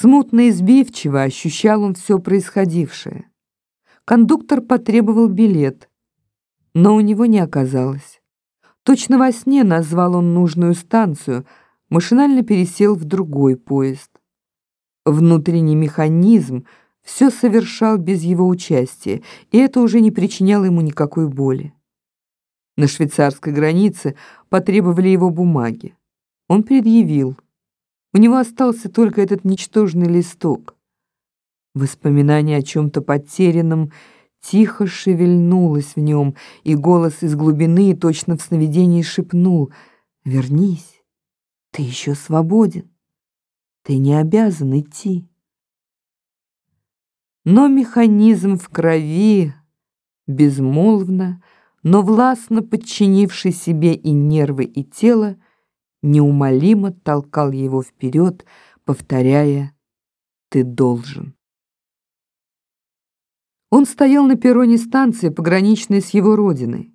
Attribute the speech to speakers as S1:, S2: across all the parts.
S1: Смутно и сбивчиво ощущал он все происходившее. Кондуктор потребовал билет, но у него не оказалось. Точно во сне назвал он нужную станцию, машинально пересел в другой поезд. Внутренний механизм все совершал без его участия, и это уже не причиняло ему никакой боли. На швейцарской границе потребовали его бумаги. Он предъявил. У него остался только этот ничтожный листок. Воспоминание о чем-то потерянном тихо шевельнулось в нем, и голос из глубины точно в сновидении шепнул «Вернись, ты еще свободен, ты не обязан идти». Но механизм в крови, безмолвно, но властно подчинивший себе и нервы, и тело, неумолимо толкал его вперед, повторяя «Ты должен». Он стоял на перроне станции, пограничной с его родиной.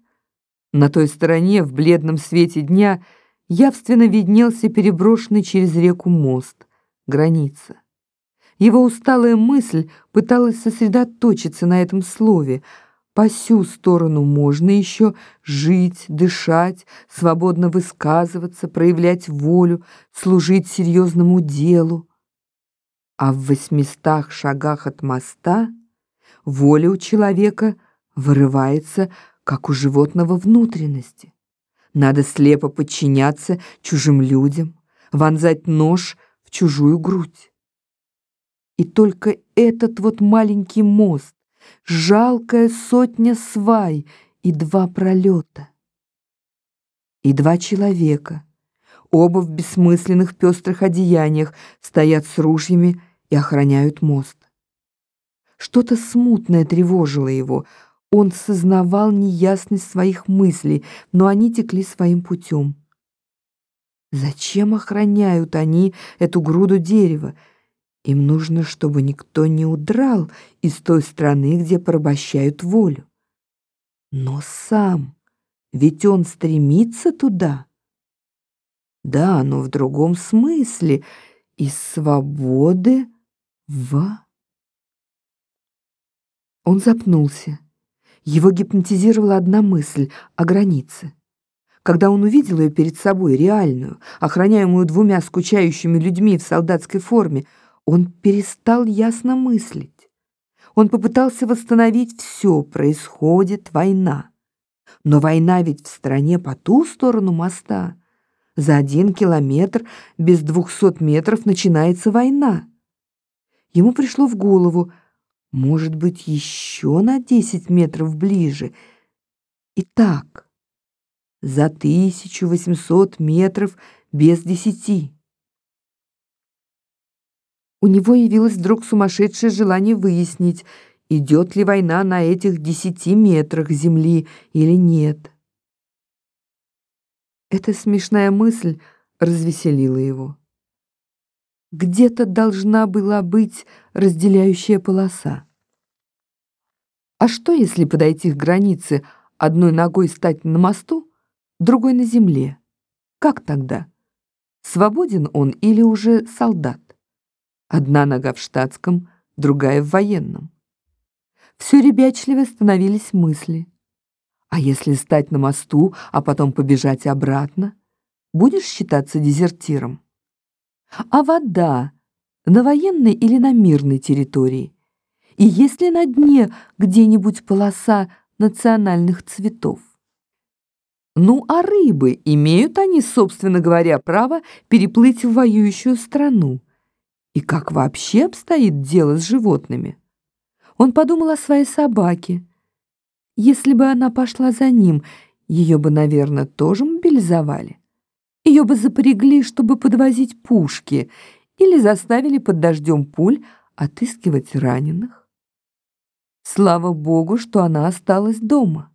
S1: На той стороне, в бледном свете дня, явственно виднелся переброшенный через реку мост, граница. Его усталая мысль пыталась сосредоточиться на этом слове — по сю сторону можно еще жить, дышать, свободно высказываться, проявлять волю, служить серьезному делу. А в восьмистах шагах от моста воля у человека вырывается, как у животного внутренности. Надо слепо подчиняться чужим людям, вонзать нож в чужую грудь. И только этот вот маленький мост, жалкая сотня свай и два пролета. И два человека, оба в бессмысленных пестрых одеяниях, стоят с ружьями и охраняют мост. Что-то смутное тревожило его. Он сознавал неясность своих мыслей, но они текли своим путем. Зачем охраняют они эту груду дерева? Им нужно, чтобы никто не удрал из той страны, где порабощают волю. Но сам, ведь он стремится туда. Да, но в другом смысле, из свободы в... Он запнулся. Его гипнотизировала одна мысль о границе. Когда он увидел ее перед собой, реальную, охраняемую двумя скучающими людьми в солдатской форме, он перестал ясно мыслить. Он попытался восстановить все, происходит война. Но война ведь в стране по ту сторону моста. За один километр без двухсот метров начинается война. Ему пришло в голову, может быть, еще на десять метров ближе. Итак, за 1800 метров без десяти. У него явилось вдруг сумасшедшее желание выяснить, идет ли война на этих десяти метрах земли или нет. Эта смешная мысль развеселила его. Где-то должна была быть разделяющая полоса. А что, если подойти к границе, одной ногой стать на мосту, другой на земле? Как тогда? Свободен он или уже солдат? Одна нога в штатском, другая в военном. Все ребячливо становились мысли. А если стать на мосту, а потом побежать обратно, будешь считаться дезертиром? А вода на военной или на мирной территории? И есть ли на дне где-нибудь полоса национальных цветов? Ну, а рыбы, имеют они, собственно говоря, право переплыть в воюющую страну? И как вообще обстоит дело с животными? Он подумал о своей собаке. Если бы она пошла за ним, ее бы, наверное, тоже мобилизовали. Ее бы запрягли, чтобы подвозить пушки, или заставили под дождем пуль отыскивать раненых. Слава Богу, что она осталась дома.